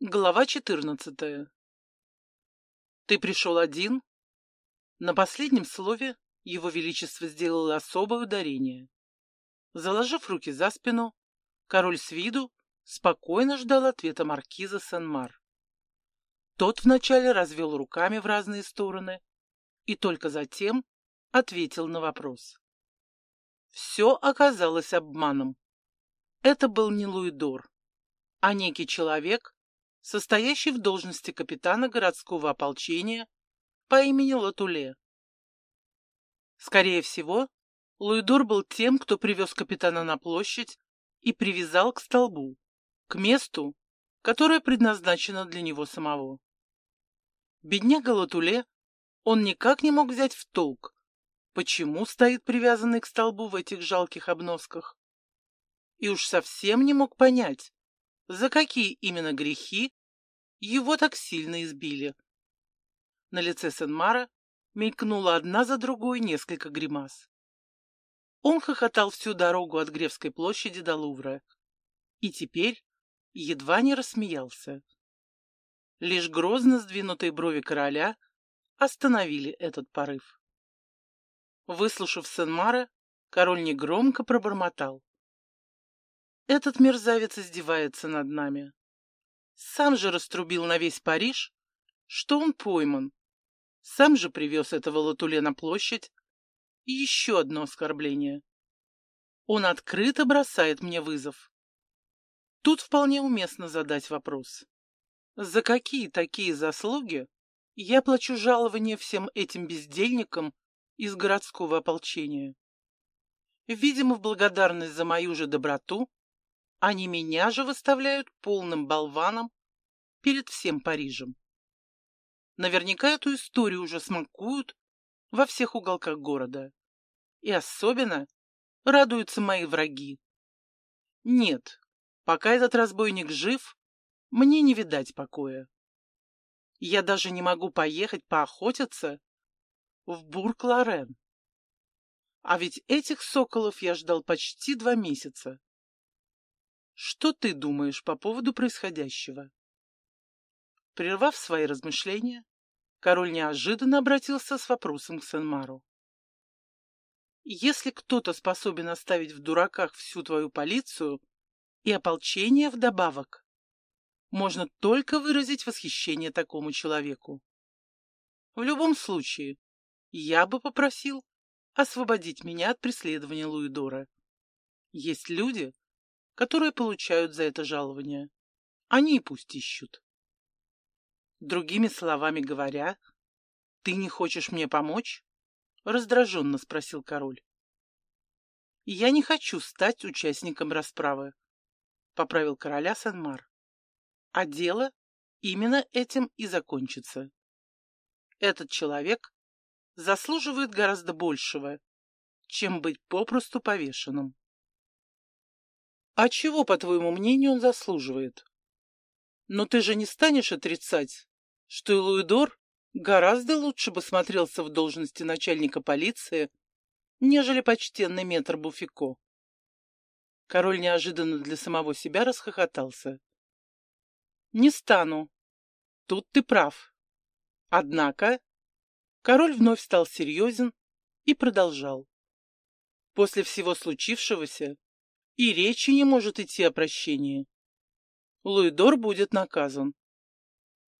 Глава четырнадцатая. Ты пришел один? На последнем слове его величество сделало особое ударение. Заложив руки за спину, король с виду спокойно ждал ответа маркиза Сен-Мар. Тот вначале развел руками в разные стороны и только затем ответил на вопрос. Все оказалось обманом. Это был не Луидор, а некий человек, состоящий в должности капитана городского ополчения по имени Латуле. Скорее всего, Луидор был тем, кто привез капитана на площадь и привязал к столбу, к месту, которое предназначено для него самого. Бедняга Латуле, он никак не мог взять в толк, почему стоит привязанный к столбу в этих жалких обносках. И уж совсем не мог понять, за какие именно грехи его так сильно избили. На лице Сенмара мелькнула одна за другой несколько гримас. Он хохотал всю дорогу от Гревской площади до Лувра. И теперь едва не рассмеялся. Лишь грозно сдвинутые брови короля остановили этот порыв. Выслушав Сенмара, король негромко пробормотал. Этот мерзавец издевается над нами. Сам же раструбил на весь Париж, что он пойман. Сам же привез этого Латуле на площадь. И еще одно оскорбление. Он открыто бросает мне вызов. Тут вполне уместно задать вопрос. За какие такие заслуги я плачу жалование всем этим бездельникам из городского ополчения? Видимо, в благодарность за мою же доброту они меня же выставляют полным болваном перед всем Парижем. Наверняка эту историю уже смакуют во всех уголках города. И особенно радуются мои враги. Нет, пока этот разбойник жив, мне не видать покоя. Я даже не могу поехать поохотиться в Бург-Лорен. А ведь этих соколов я ждал почти два месяца. Что ты думаешь по поводу происходящего? Прервав свои размышления, король неожиданно обратился с вопросом к Сенмару. Если кто-то способен оставить в дураках всю твою полицию и ополчение вдобавок, можно только выразить восхищение такому человеку. В любом случае, я бы попросил освободить меня от преследования Луидора. Есть люди, которые получают за это жалование. Они и пусть ищут. Другими словами говоря, ты не хочешь мне помочь? Раздраженно спросил король. Я не хочу стать участником расправы, поправил короля Санмар. А дело именно этим и закончится. Этот человек заслуживает гораздо большего, чем быть попросту повешенным. А чего, по твоему мнению, он заслуживает? Но ты же не станешь отрицать, что и Луидор гораздо лучше бы смотрелся в должности начальника полиции, нежели почтенный метр Буфико. Король неожиданно для самого себя расхохотался. Не стану. Тут ты прав. Однако король вновь стал серьезен и продолжал. После всего случившегося и речи не может идти о прощении. Луидор будет наказан.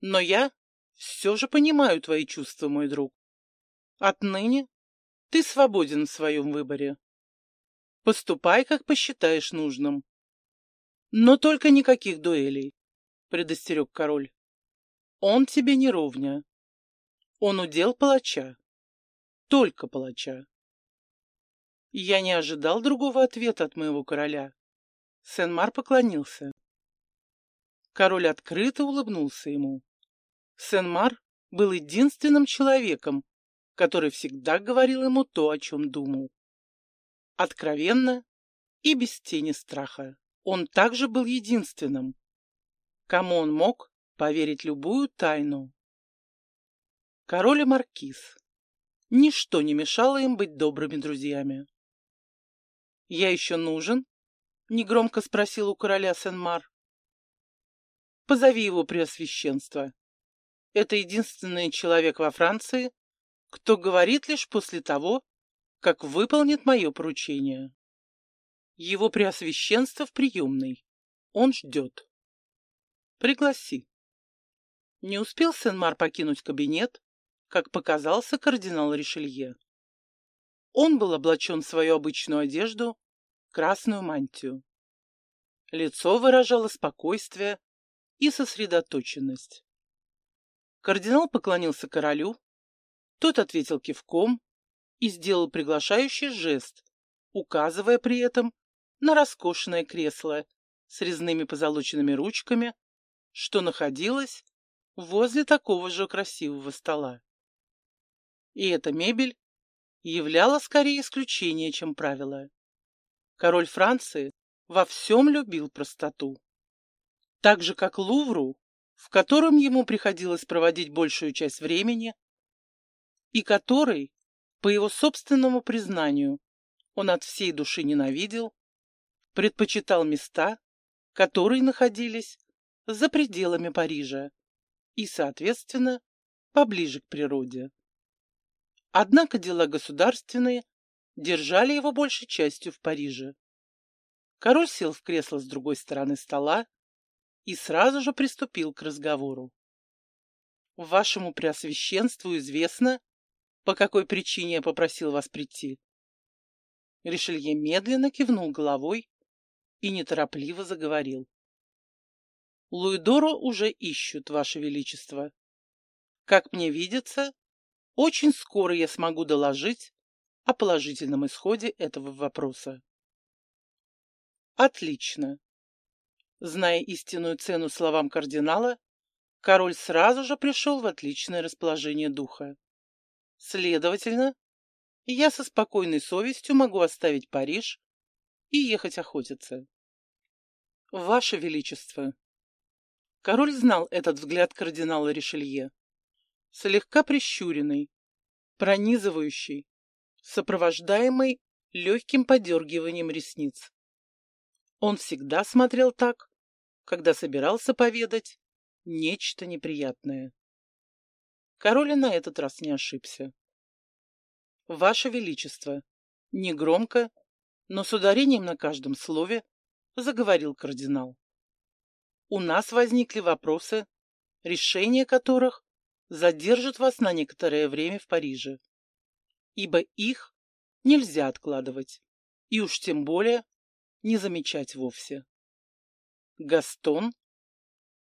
Но я все же понимаю твои чувства, мой друг. Отныне ты свободен в своем выборе. Поступай, как посчитаешь нужным. Но только никаких дуэлей, предостерег король. Он тебе не ровня. Он удел палача. Только палача. Я не ожидал другого ответа от моего короля. Сен-Мар поклонился. Король открыто улыбнулся ему. Сен-Мар был единственным человеком, который всегда говорил ему то, о чем думал. Откровенно и без тени страха. Он также был единственным, кому он мог поверить любую тайну. Король и маркиз. Ничто не мешало им быть добрыми друзьями. «Я еще нужен?» — негромко спросил у короля Сен-Мар. позови его преосвященство. Это единственный человек во Франции, кто говорит лишь после того, как выполнит мое поручение. Его преосвященство в приемной. Он ждет. Пригласи. Не успел Сен-Мар покинуть кабинет, как показался кардинал Ришелье. Он был облачен в свою обычную одежду, красную мантию. Лицо выражало спокойствие и сосредоточенность. Кардинал поклонился королю, тот ответил кивком и сделал приглашающий жест, указывая при этом на роскошное кресло с резными позолоченными ручками, что находилось возле такого же красивого стола. И эта мебель являла скорее исключение, чем правило. Король Франции во всем любил простоту. Так же, как Лувру, в котором ему приходилось проводить большую часть времени, и который, по его собственному признанию, он от всей души ненавидел, предпочитал места, которые находились за пределами Парижа и, соответственно, поближе к природе. Однако дела государственные держали его большей частью в Париже. Король сел в кресло с другой стороны стола и сразу же приступил к разговору. «Вашему преосвященству известно, по какой причине я попросил вас прийти?» Ришелье медленно кивнул головой и неторопливо заговорил. Луидора уже ищут, Ваше Величество. Как мне видится, очень скоро я смогу доложить о положительном исходе этого вопроса. Отлично. Зная истинную цену словам кардинала, король сразу же пришел в отличное расположение духа. Следовательно, я со спокойной совестью могу оставить Париж и ехать охотиться. Ваше Величество, Король знал этот взгляд кардинала Ришелье. Слегка прищуренный, пронизывающий, сопровождаемый легким подергиванием ресниц. Он всегда смотрел так, когда собирался поведать нечто неприятное. Король на этот раз не ошибся. «Ваше Величество!» Негромко, но с ударением на каждом слове заговорил кардинал у нас возникли вопросы, решение которых задержит вас на некоторое время в Париже, ибо их нельзя откладывать, и уж тем более не замечать вовсе. Гастон?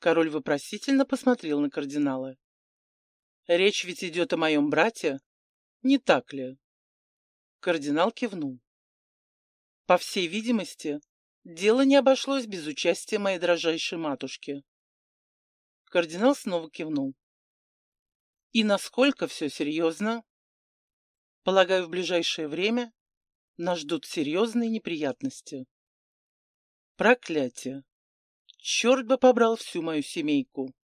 Король вопросительно посмотрел на кардинала. Речь ведь идет о моем брате, не так ли? Кардинал кивнул. По всей видимости, Дело не обошлось без участия моей дрожайшей матушки. Кардинал снова кивнул. И насколько все серьезно? Полагаю, в ближайшее время нас ждут серьезные неприятности. Проклятие! Черт бы побрал всю мою семейку!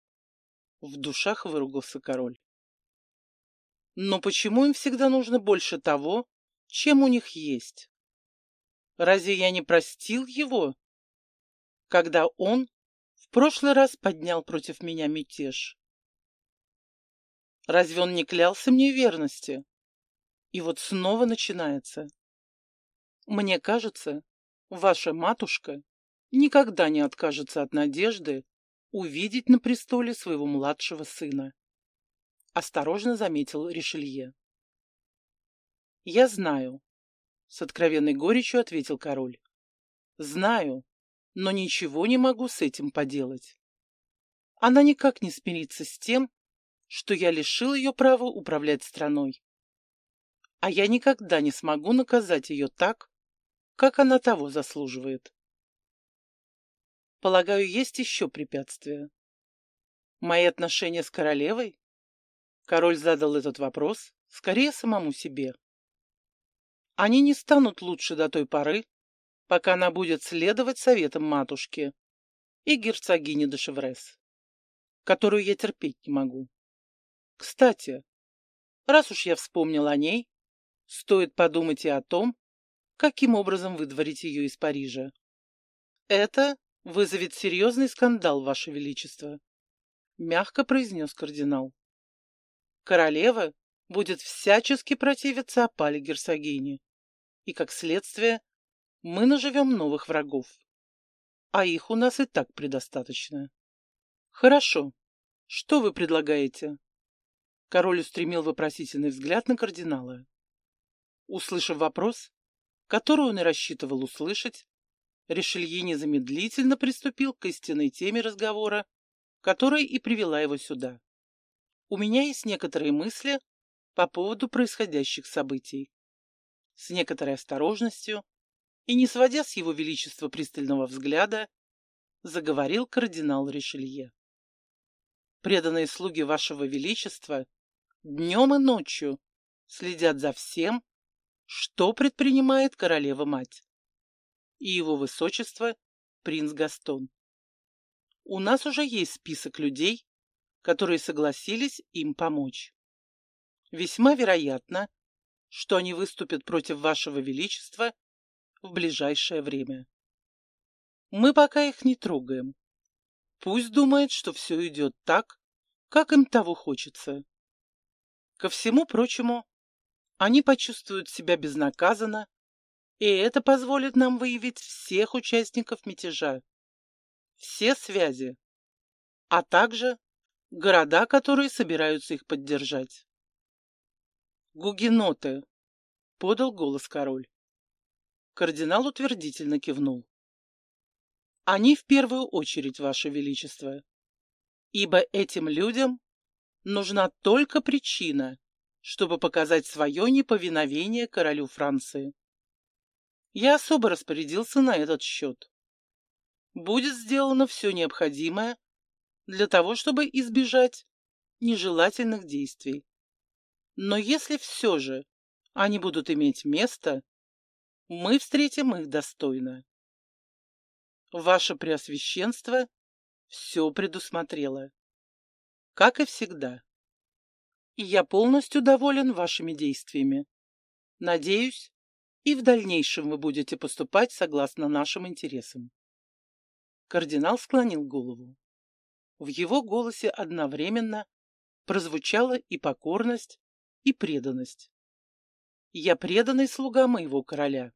В душах выругался король. Но почему им всегда нужно больше того, чем у них есть? Разве я не простил его, когда он в прошлый раз поднял против меня мятеж? Разве он не клялся мне верности? И вот снова начинается. Мне кажется, ваша матушка никогда не откажется от надежды увидеть на престоле своего младшего сына. Осторожно заметил Ришелье. Я знаю, с откровенной горечью ответил король. Знаю, но ничего не могу с этим поделать. Она никак не смирится с тем, что я лишил ее права управлять страной. А я никогда не смогу наказать ее так, как она того заслуживает. Полагаю, есть еще препятствия. Мои отношения с королевой? Король задал этот вопрос скорее самому себе. Они не станут лучше до той поры, пока она будет следовать советам матушки и герцогини де Шеврес, которую я терпеть не могу. Кстати, раз уж я вспомнил о ней, стоит подумать и о том, каким образом выдворить ее из Парижа. Это вызовет серьезный скандал, Ваше Величество, мягко произнес кардинал. Королева будет всячески противиться опале герцогини, и, как следствие, мы наживем новых врагов. А их у нас и так предостаточно. Хорошо. Что вы предлагаете? Король устремил вопросительный взгляд на кардинала. Услышав вопрос, который он и рассчитывал услышать, Ришелье незамедлительно приступил к истинной теме разговора, которая и привела его сюда. У меня есть некоторые мысли по поводу происходящих событий. С некоторой осторожностью и не сводя с его величества пристального взгляда, заговорил кардинал Ришелье. Преданные слуги вашего величества днем и ночью следят за всем, что предпринимает королева-мать и его высочество принц Гастон. У нас уже есть список людей, которые согласились им помочь. Весьма вероятно, что они выступят против вашего величества в ближайшее время. Мы пока их не трогаем. Пусть думает, что все идет так, как им того хочется. Ко всему прочему, они почувствуют себя безнаказанно, и это позволит нам выявить всех участников мятежа, все связи, а также города, которые собираются их поддержать. «Гугеноты!» — подал голос король. Кардинал утвердительно кивнул. «Они в первую очередь, Ваше Величество, ибо этим людям нужна только причина, чтобы показать свое неповиновение королю Франции. Я особо распорядился на этот счет. Будет сделано все необходимое для того, чтобы избежать нежелательных действий. Но если все же они будут иметь место, мы встретим их достойно. Ваше Преосвященство все предусмотрело. Как и всегда. И я полностью доволен вашими действиями. Надеюсь, и в дальнейшем вы будете поступать согласно нашим интересам. Кардинал склонил голову. В его голосе одновременно прозвучала и покорность, и преданность. Я преданный слуга моего короля.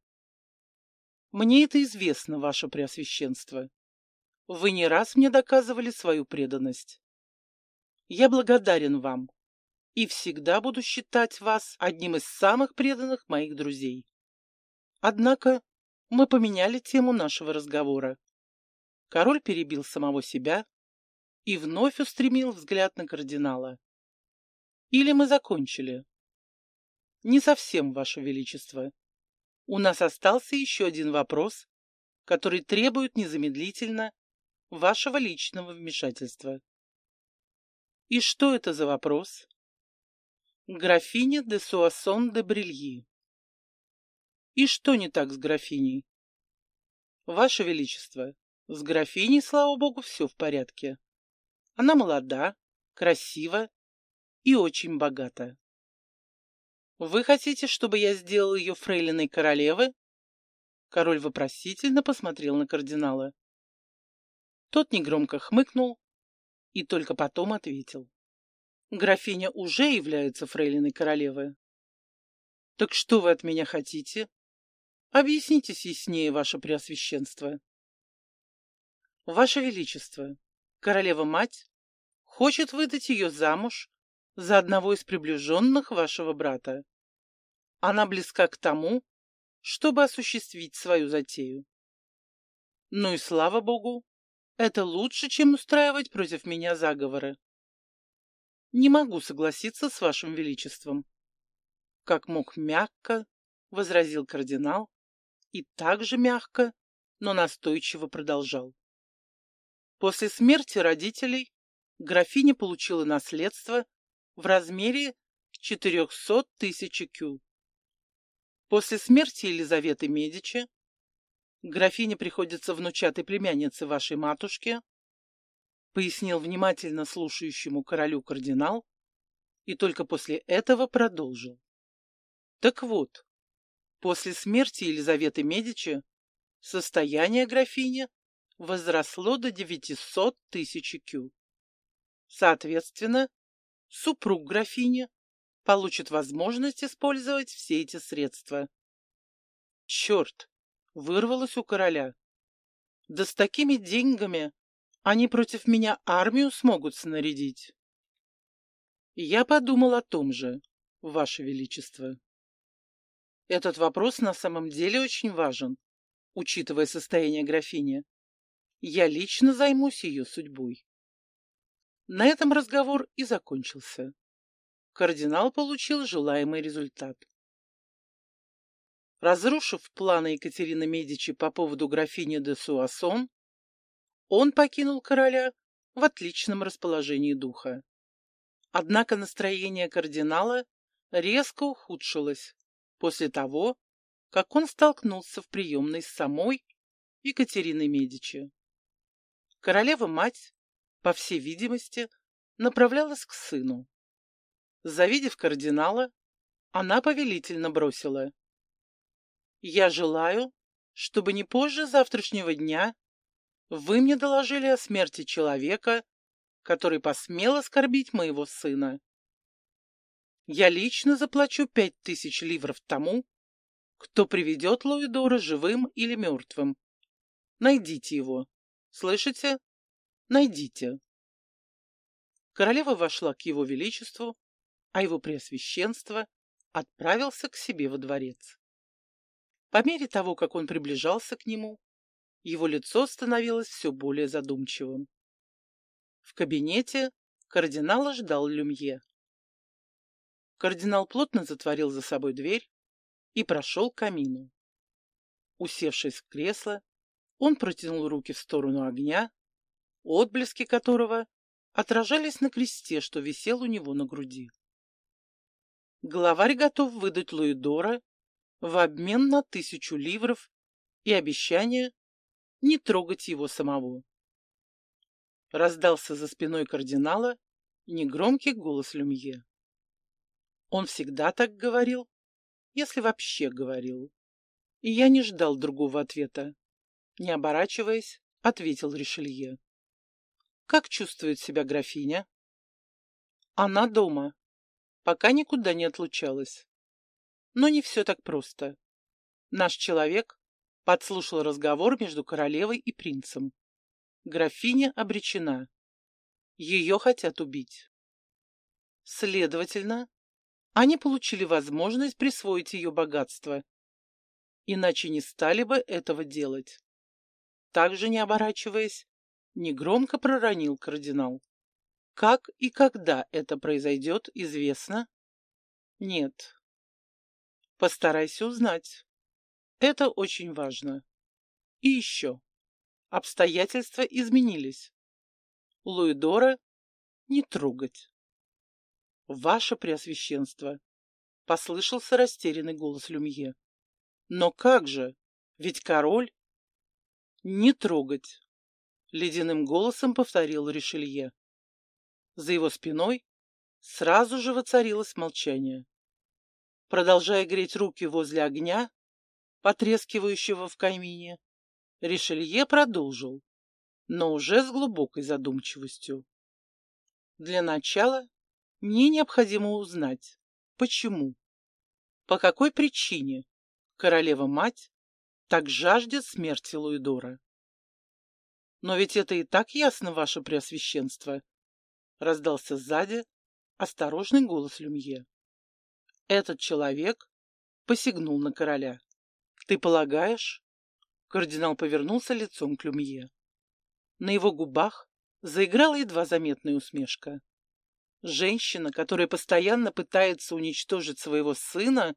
Мне это известно, ваше преосвященство. Вы не раз мне доказывали свою преданность. Я благодарен вам и всегда буду считать вас одним из самых преданных моих друзей. Однако мы поменяли тему нашего разговора. Король перебил самого себя и вновь устремил взгляд на кардинала. Или мы закончили? Не совсем, Ваше Величество. У нас остался еще один вопрос, который требует незамедлительно вашего личного вмешательства. И что это за вопрос? Графиня де Суассон де Брильи. И что не так с графиней? Ваше Величество, с графиней, слава богу, все в порядке. Она молода, красива и очень богата. Вы хотите, чтобы я сделал ее фрейлиной королевы? Король вопросительно посмотрел на кардинала. Тот негромко хмыкнул и только потом ответил. Графиня уже является фрейлиной королевы. Так что вы от меня хотите? Объяснитесь яснее, ваше преосвященство. Ваше Величество, королева-мать хочет выдать ее замуж за одного из приближенных вашего брата. Она близка к тому, чтобы осуществить свою затею. Ну и слава богу, это лучше, чем устраивать против меня заговоры. Не могу согласиться с вашим величеством. Как мог мягко, возразил кардинал, и также мягко, но настойчиво продолжал. После смерти родителей графиня получила наследство в размере 400 тысяч кю. После смерти Елизаветы Медичи графине приходится внучатой племяннице вашей матушки, пояснил внимательно слушающему королю кардинал и только после этого продолжил. Так вот, После смерти Елизаветы Медичи состояние графини возросло до 900 тысяч кю. Соответственно, супруг графини получит возможность использовать все эти средства. Черт! Вырвалось у короля. Да с такими деньгами они против меня армию смогут снарядить. Я подумал о том же, Ваше Величество. Этот вопрос на самом деле очень важен, учитывая состояние графини. Я лично займусь ее судьбой. На этом разговор и закончился. Кардинал получил желаемый результат. Разрушив планы Екатерины Медичи по поводу графини де Суассон, он покинул короля в отличном расположении духа. Однако настроение кардинала резко ухудшилось после того, как он столкнулся в приемной с самой Екатериной Медичи. Королева-мать, по всей видимости, направлялась к сыну. Завидев кардинала, она повелительно бросила. «Я желаю, чтобы не позже завтрашнего дня вы мне доложили о смерти человека, который посмел оскорбить моего сына. Я лично заплачу пять тысяч ливров тому, кто приведет Луидора живым или мертвым. Найдите его. Слышите? Найдите. Королева вошла к его величеству, а его преосвященство отправился к себе во дворец. По мере того, как он приближался к нему, его лицо становилось все более задумчивым. В кабинете кардинала ждал Люмье. Кардинал плотно затворил за собой дверь и прошел к камину. Усевшись в кресло, он протянул руки в сторону огня, отблески которого отражались на кресте, что висел у него на груди. Главарь готов выдать Луидора в обмен на тысячу ливров и обещание не трогать его самого. Раздался за спиной кардинала негромкий голос Люмье. Он всегда так говорил, если вообще говорил. И я не ждал другого ответа. Не оборачиваясь, ответил Ришелье. Как чувствует себя графиня? Она дома. Пока никуда не отлучалась. Но не все так просто. Наш человек подслушал разговор между королевой и принцем. Графиня обречена. Ее хотят убить. Следовательно, они получили возможность присвоить ее богатство. Иначе не стали бы этого делать. Также не оборачиваясь, негромко проронил кардинал. Как и когда это произойдет, известно? Нет. Постарайся узнать. Это очень важно. И еще. Обстоятельства изменились. Луидора не трогать. Ваше Преосвященство, послышался растерянный голос Люмье. Но как же? Ведь король... Не трогать, ледяным голосом повторил Ришелье. За его спиной сразу же воцарилось молчание. Продолжая греть руки возле огня, потрескивающего в камине, Ришелье продолжил, но уже с глубокой задумчивостью. Для начала мне необходимо узнать, почему, по какой причине королева-мать так жаждет смерти Луидора. Но ведь это и так ясно, ваше преосвященство, раздался сзади осторожный голос Люмье. Этот человек посягнул на короля. Ты полагаешь? Кардинал повернулся лицом к Люмье. На его губах заиграла едва заметная усмешка. Женщина, которая постоянно пытается уничтожить своего сына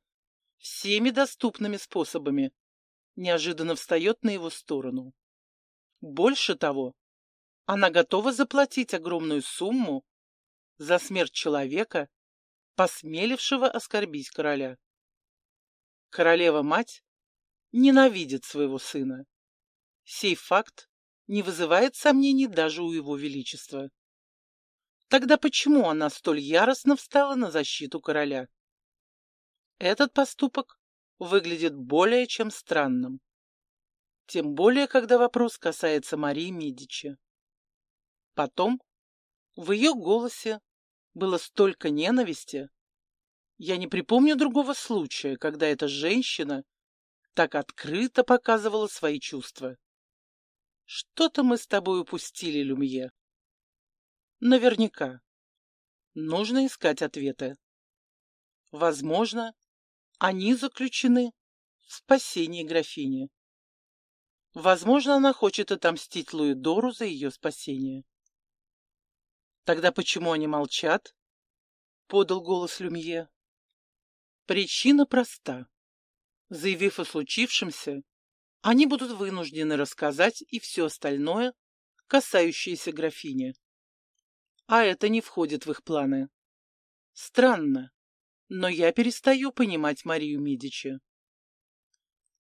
всеми доступными способами, неожиданно встает на его сторону. Больше того, она готова заплатить огромную сумму за смерть человека, посмелившего оскорбить короля. Королева-мать ненавидит своего сына. Сей факт не вызывает сомнений даже у его величества. Тогда почему она столь яростно встала на защиту короля? Этот поступок выглядит более чем странным. тем более, когда вопрос касается Марии Медичи. Потом в ее голосе было столько ненависти. Я не припомню другого случая, когда эта женщина так открыто показывала свои чувства. Что-то мы с тобой упустили, Люмье. Наверняка. Нужно искать ответы. Возможно, они заключены в спасении графини. Возможно, она хочет отомстить Луидору за ее спасение. Тогда почему они молчат? Подал голос Люмье. Причина проста. Заявив о случившемся, они будут вынуждены рассказать и все остальное, касающееся графини. А это не входит в их планы. Странно, но я перестаю понимать Марию Медичи.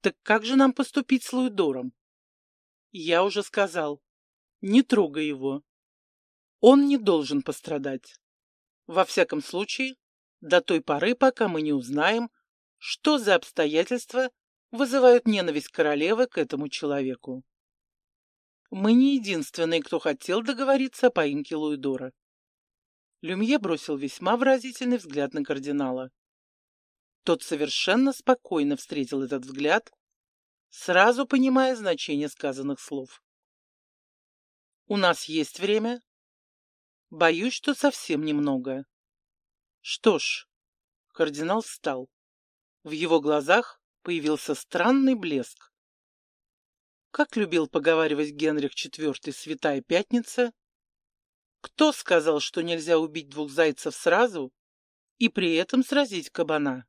Так как же нам поступить с Луидором? Я уже сказал, не трогай его. Он не должен пострадать. Во всяком случае, до той поры, пока мы не узнаем, что за обстоятельства вызывают ненависть королевы к этому человеку. Мы не единственные, кто хотел договориться о поимке Луидора. Люмье бросил весьма выразительный взгляд на кардинала. Тот совершенно спокойно встретил этот взгляд, сразу понимая значение сказанных слов. «У нас есть время?» «Боюсь, что совсем немного». «Что ж...» Кардинал встал. В его глазах появился странный блеск. Как любил поговаривать Генрих IV «Святая Пятница», кто сказал, что нельзя убить двух зайцев сразу и при этом сразить кабана?